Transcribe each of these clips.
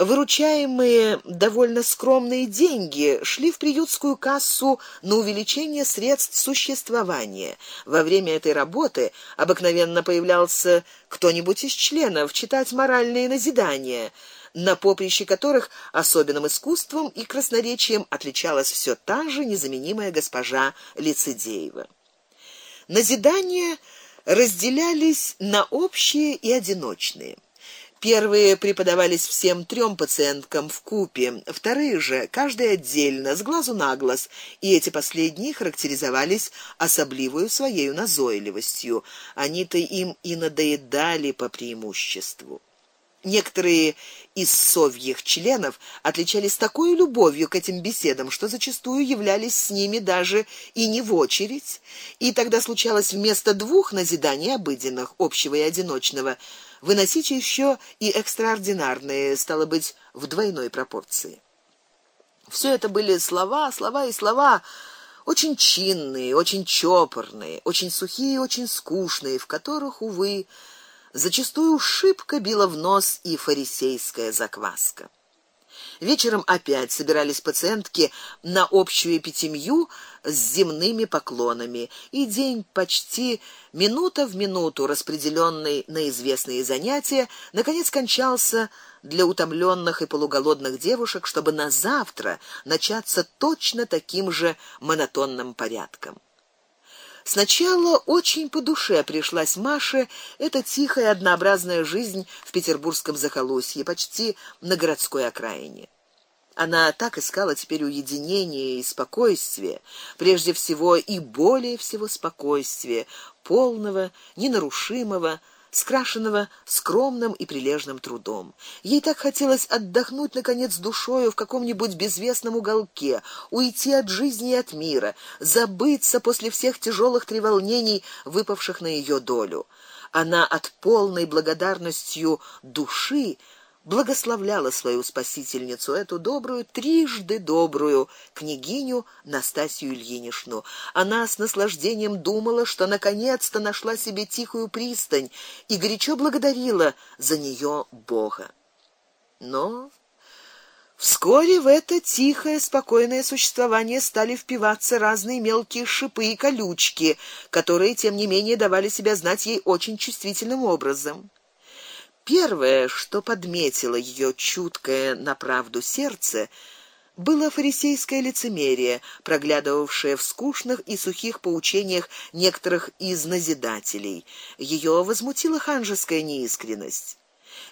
Выручаемые довольно скромные деньги шли в приютскую кассу на увеличение средств существования. Во время этой работы обыкновенно появлялся кто-нибудь из членов читать моральные назидания, на поприще которых особенным искусством и красноречием отличалась все та же незаменимая госпожа Лицедеева. Назидания разделялись на общие и одиночные. Первые преподавались всем трем пациенткам в купе, вторые же каждая отдельно, с глазу на глаз, и эти последние характеризовались особливой своей назойливостью. Они-то им и надоедали по преимуществу. Некоторые из совьих членов отличались такой любовью к этим беседам, что зачастую являлись с ними даже и не в очередь, и тогда случалось вместо двух назиданий обыденных, общего и одиночного, выносить еще и экстраординарные, стало быть, в двойной пропорции. Все это были слова, слова и слова, очень чинные, очень чопорные, очень сухие, очень скучные, в которых увы зачастую шибко била в нос и фарисейская закваска. Вечером опять собирались пациентки на общую эпитемию с земными поклонами, и день почти минута в минуту распределенный на известные занятия наконец кончался для утомленных и полуголодных девушек, чтобы на завтра начаться точно таким же монотонным порядком. Сначала очень по душе пришлась Маше эта тихая однообразная жизнь в петербургском захолустье, почти на городской окраине. Она так искала теперь уединения и спокойствия, прежде всего и более всего спокойствия, полного, ненарушимого, скрашенного скромным и прилежным трудом. Ей так хотелось отдохнуть наконец душою в каком-нибудь безвестном уголке, уйти от жизни и от мира, забыться после всех тяжелых треволнений, выпавших на ее долю. Она от полной благодарностью души благословляла свою спасительницу, эту добрую, трижды добрую княгиню Настасью Ильиничну. Она с наслаждением думала, что наконец-то нашла себе тихую пристань и горячо благодарила за нее Бога. Но Вскоре в это тихое, спокойное существование стали впиваться разные мелкие шипы и колючки, которые тем не менее давали себя знать ей очень чувствительным образом. Первое, что подметило ее чуткое на правду сердце, было фарисейское лицемерие, проглядывавшее в скучных и сухих поучениях некоторых из назидателей. Ее возмутила ханжеская неискренность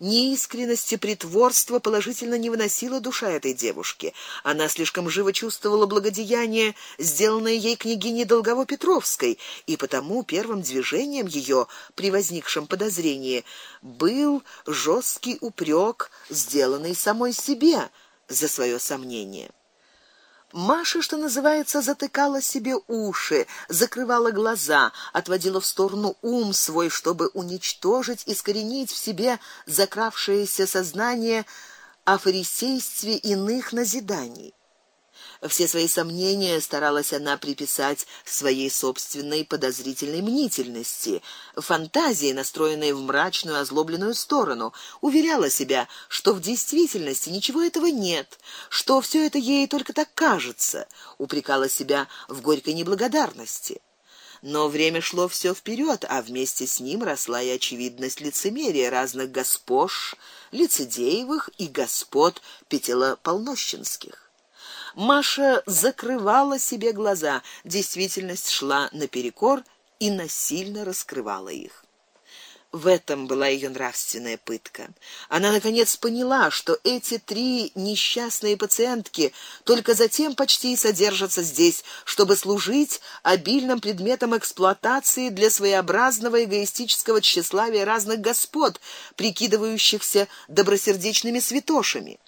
неискренности, притворства положительно не выносила душа этой девушки. Она слишком живо чувствовала благодеяние, сделанное ей княгиней Долгово-Петровской, и потому первым движением ее при возникшем подозрении был жесткий упрек, сделанный самой себе за свое сомнение. Маша, что называется, затыкала себе уши, закрывала глаза, отводила в сторону ум свой, чтобы уничтожить, искоренить в себе закравшееся сознание о фарисействе иных назиданий. Все свои сомнения старалась она приписать своей собственной подозрительной мнительности, фантазии, настроенной в мрачную, озлобленную сторону. Уверяла себя, что в действительности ничего этого нет, что все это ей только так кажется. Упрекала себя в горькой неблагодарности. Но время шло все вперед, а вместе с ним росла и очевидность лицемерия разных госпож, лицедеевых и господ пятилополнощенских. Маша закрывала себе глаза, действительность шла наперекор и насильно раскрывала их. В этом была ее нравственная пытка. Она наконец поняла, что эти три несчастные пациентки только затем почти и содержатся здесь, чтобы служить обильным предметом эксплуатации для своеобразного эгоистического тщеславия разных господ, прикидывающихся добросердечными святошами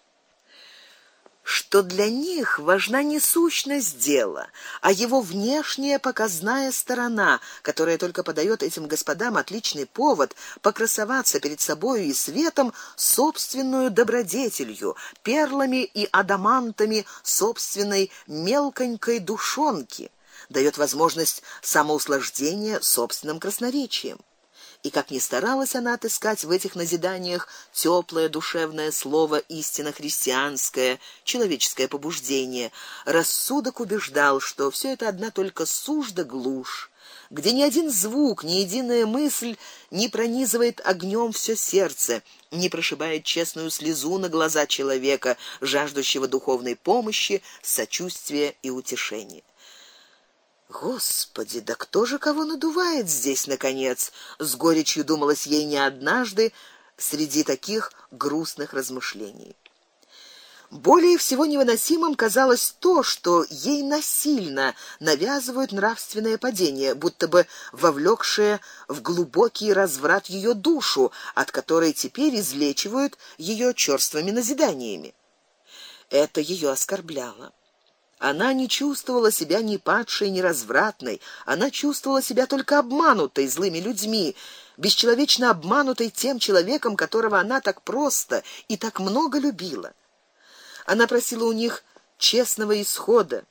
что для них важна не сущность дела, а его внешняя показная сторона, которая только подает этим господам отличный повод покрасоваться перед собою и светом собственную добродетелью, перлами и адамантами собственной мелконькой душонки, дает возможность самоуслаждения собственным красноречием. И как ни старалась она отыскать в этих назиданиях теплое душевное слово истинно христианское, человеческое побуждение, рассудок убеждал, что все это одна только сушь да глушь где ни один звук, ни единая мысль не пронизывает огнем все сердце, не прошибает честную слезу на глаза человека, жаждущего духовной помощи, сочувствия и утешения. Господи, да кто же кого надувает здесь наконец? С горечью думалось ей не однажды среди таких грустных размышлений. Более всего невыносимым казалось то, что ей насильно навязывают нравственное падение, будто бы вовлекшее в глубокий разврат ее душу, от которой теперь излечивают ее черствыми назиданиями. Это ее оскорбляло. Она не чувствовала себя ни падшей, ни развратной, она чувствовала себя только обманутой злыми людьми, бесчеловечно обманутой тем человеком, которого она так просто и так много любила. Она просила у них честного исхода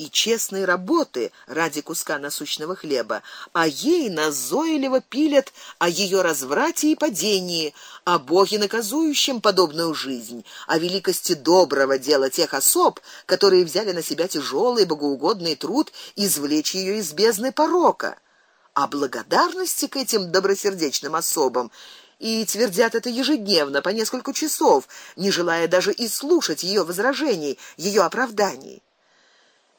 и честной работы ради куска насущного хлеба, а ей назойливо пилят о ее разврате и падении, о боге наказующем подобную жизнь, о великости доброго дела тех особ, которые взяли на себя тяжелый богоугодный труд извлечь ее из бездны порока, о благодарности к этим добросердечным особам и твердят это ежедневно по несколько часов, не желая даже и слушать ее возражений, ее оправданий.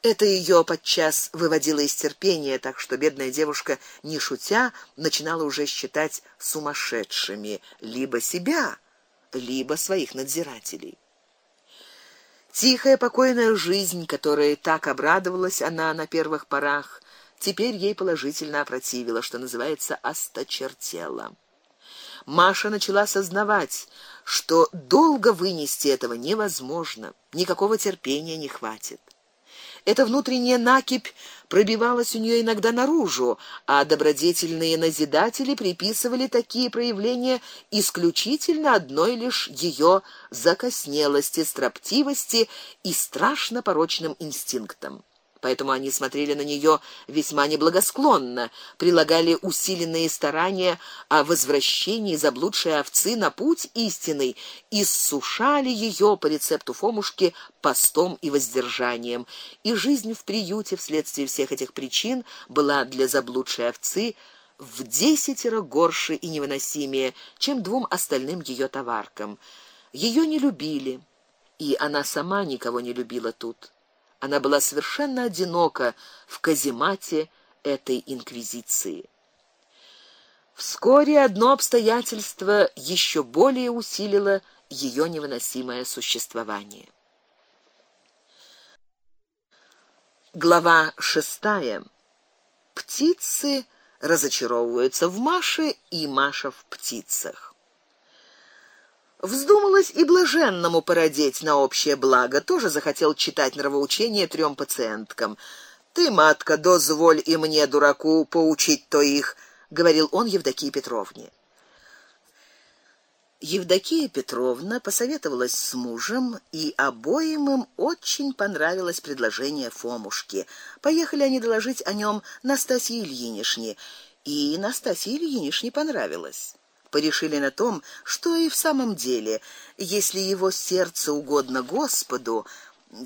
Это ее подчас выводило из терпения, так что бедная девушка, не шутя, начинала уже считать сумасшедшими либо себя, либо своих надзирателей. Тихая, покойная жизнь, которой так обрадовалась она на первых порах, теперь ей положительно опротивила, что называется, осточертела. Маша начала сознавать, что долго вынести этого невозможно, никакого терпения не хватит. Эта внутренняя накипь пробивалась у нее иногда наружу, а добродетельные назидатели приписывали такие проявления исключительно одной лишь ее закоснелости, строптивости и страшно порочным инстинктам поэтому они смотрели на нее весьма неблагосклонно, прилагали усиленные старания о возвращении заблудшей овцы на путь истинный и сушали ее по рецепту Фомушки постом и воздержанием. И жизнь в приюте вследствие всех этих причин была для заблудшей овцы в десятеро горше и невыносимее, чем двум остальным ее товаркам. Ее не любили, и она сама никого не любила тут. Она была совершенно одинока в каземате этой инквизиции. Вскоре одно обстоятельство еще более усилило ее невыносимое существование. Глава шестая. Птицы разочаровываются в Маше, и Маша в птицах. Вздумалось и блаженному породеть на общее благо, тоже захотел читать нравоучение трем пациенткам. Ты, матка, дозволь и мне дураку поучить то их, говорил он Евдокии Петровне. Евдокия Петровна посоветовалась с мужем, и обоим им очень понравилось предложение Фомушки. Поехали они доложить о нем Настасье Ильинишне, и Настасье Ильинишне понравилось порешили на том, что и в самом деле, если его сердце угодно Господу,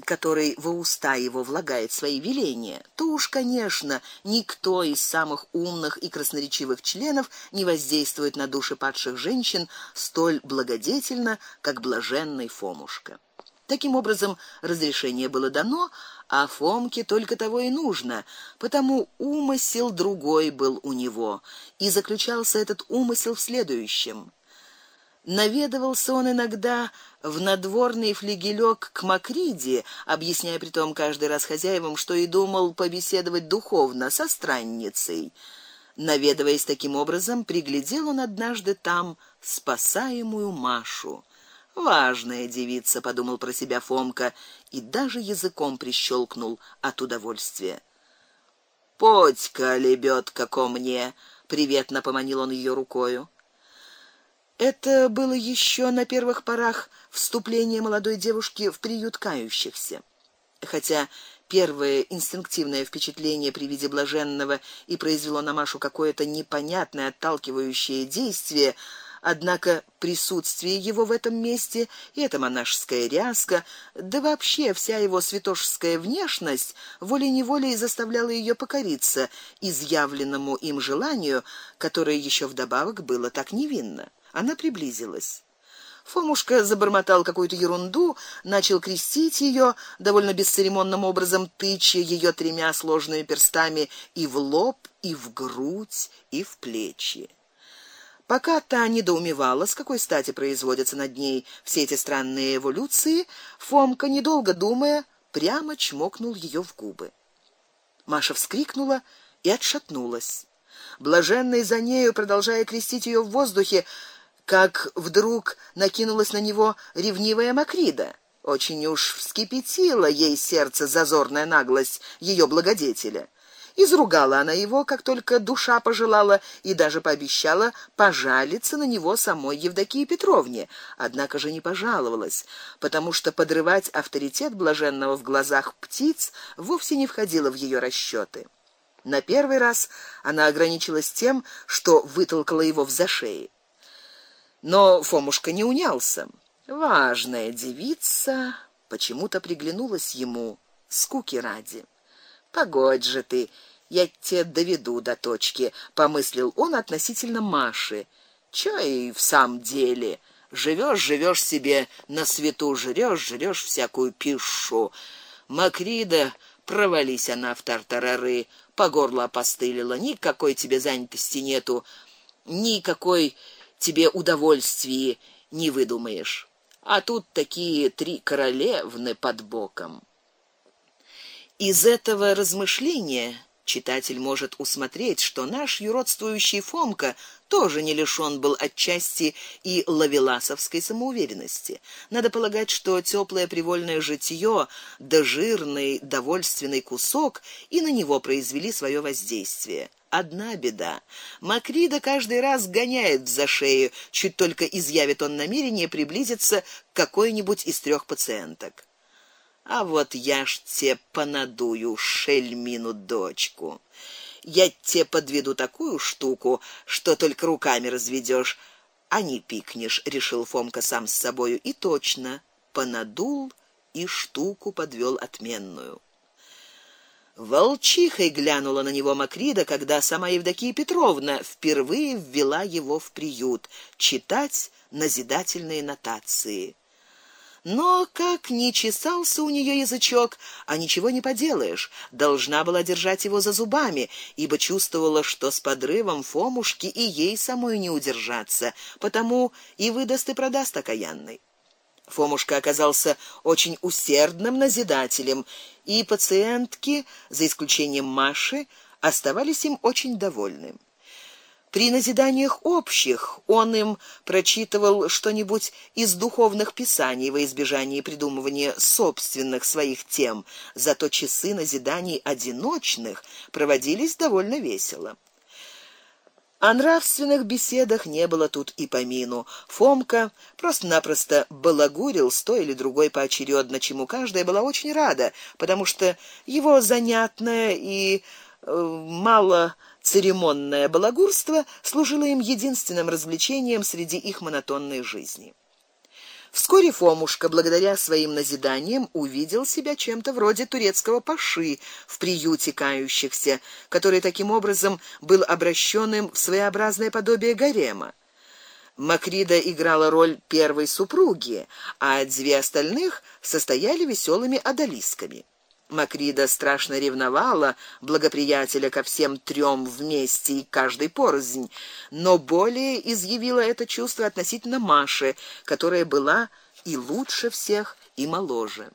который во уста его влагает свои веления, то уж, конечно, никто из самых умных и красноречивых членов не воздействует на души падших женщин столь благодетельно, как блаженный Фомушка. Таким образом, разрешение было дано, а Фомке только того и нужно, потому умысел другой был у него, и заключался этот умысел в следующем: наведывался он иногда в надворный флигелек к Макриде, объясняя при том каждый раз хозяевам, что и думал побеседовать духовно со странницей. Наведываясь таким образом, приглядел он однажды там спасаемую Машу. Важная девица, подумал про себя Фомка и даже языком прищелкнул от удовольствия. Подька лебедка ко мне, приветно поманил он ее рукой. Это было еще на первых порах вступления молодой девушки в приют кающихся. Хотя Первое инстинктивное впечатление при виде блаженного и произвело на Машу какое-то непонятное отталкивающее действие. Однако присутствие его в этом месте и эта монашеская ряска, да вообще вся его святошеская внешность волей-неволей заставляла ее покориться изъявленному им желанию, которое еще вдобавок было так невинно. Она приблизилась. Фомушка забормотал какую-то ерунду, начал крестить ее довольно бесцеремонным образом, тыча ее тремя сложными перстами и в лоб, и в грудь, и в плечи. Пока та недоумевала, с какой стати производятся над ней все эти странные эволюции, Фомка, недолго думая, прямо чмокнул ее в губы. Маша вскрикнула и отшатнулась. Блаженный за нею, продолжая крестить ее в воздухе, как вдруг накинулась на него ревнивая Макрида. Очень уж вскипятила ей сердце зазорная наглость ее благодетеля. Изругала она его, как только душа пожелала, и даже пообещала пожалиться на него самой Евдокии Петровне. Однако же не пожаловалась, потому что подрывать авторитет блаженного в глазах птиц вовсе не входило в ее расчеты. На первый раз она ограничилась тем, что вытолкала его в зашеи. Но Фомушка не унялся. Важная девица почему-то приглянулась ему скуки ради. Погодь же ты, я тебе доведу до точки, помыслил он относительно Маши. Чё и в самом деле, живешь, живешь себе на свету, жрёшь, жрёшь всякую пищу. Макрида, провались она в тартарары, по горло опостылила, никакой тебе занятости нету, никакой тебе удовольствий не выдумаешь. А тут такие три королевны под боком. Из этого размышления читатель может усмотреть, что наш юродствующий Фомка тоже не лишён был отчасти и лавеласовской самоуверенности. Надо полагать, что тёплое привольное житье, да жирный довольственный кусок и на него произвели своё воздействие одна беда. Макрида каждый раз гоняет за шею, чуть только изъявит он намерение приблизиться к какой-нибудь из трех пациенток. А вот я ж те понадую шельмину дочку. Я те подведу такую штуку, что только руками разведёшь, а не пикнешь, решил Фомка сам с собою и точно понадул и штуку подвёл отменную. Волчихой глянула на него Макрида, когда сама Евдокия Петровна впервые ввела его в приют читать назидательные нотации. Но как ни чесался у нее язычок, а ничего не поделаешь, должна была держать его за зубами, ибо чувствовала, что с подрывом Фомушки и ей самой не удержаться, потому и выдаст и продаст окаянный. Фомушка оказался очень усердным назидателем, и пациентки, за исключением Маши, оставались им очень довольны. При назиданиях общих он им прочитывал что-нибудь из духовных писаний во избежание придумывания собственных своих тем, зато часы назиданий одиночных проводились довольно весело. О нравственных беседах не было тут и помину. Фомка просто-напросто балагурил с той или другой поочередно, чему каждая была очень рада, потому что его занятное и э, мало церемонное балагурство служило им единственным развлечением среди их монотонной жизни. Вскоре Фомушка, благодаря своим назиданиям, увидел себя чем-то вроде турецкого паши в приюте кающихся, который таким образом был обращенным в своеобразное подобие гарема. Макрида играла роль первой супруги, а две остальных состояли веселыми одолисками. Макрида страшно ревновала благоприятеля ко всем трем вместе и каждый порознь, но более изъявила это чувство относительно Маши, которая была и лучше всех, и моложе.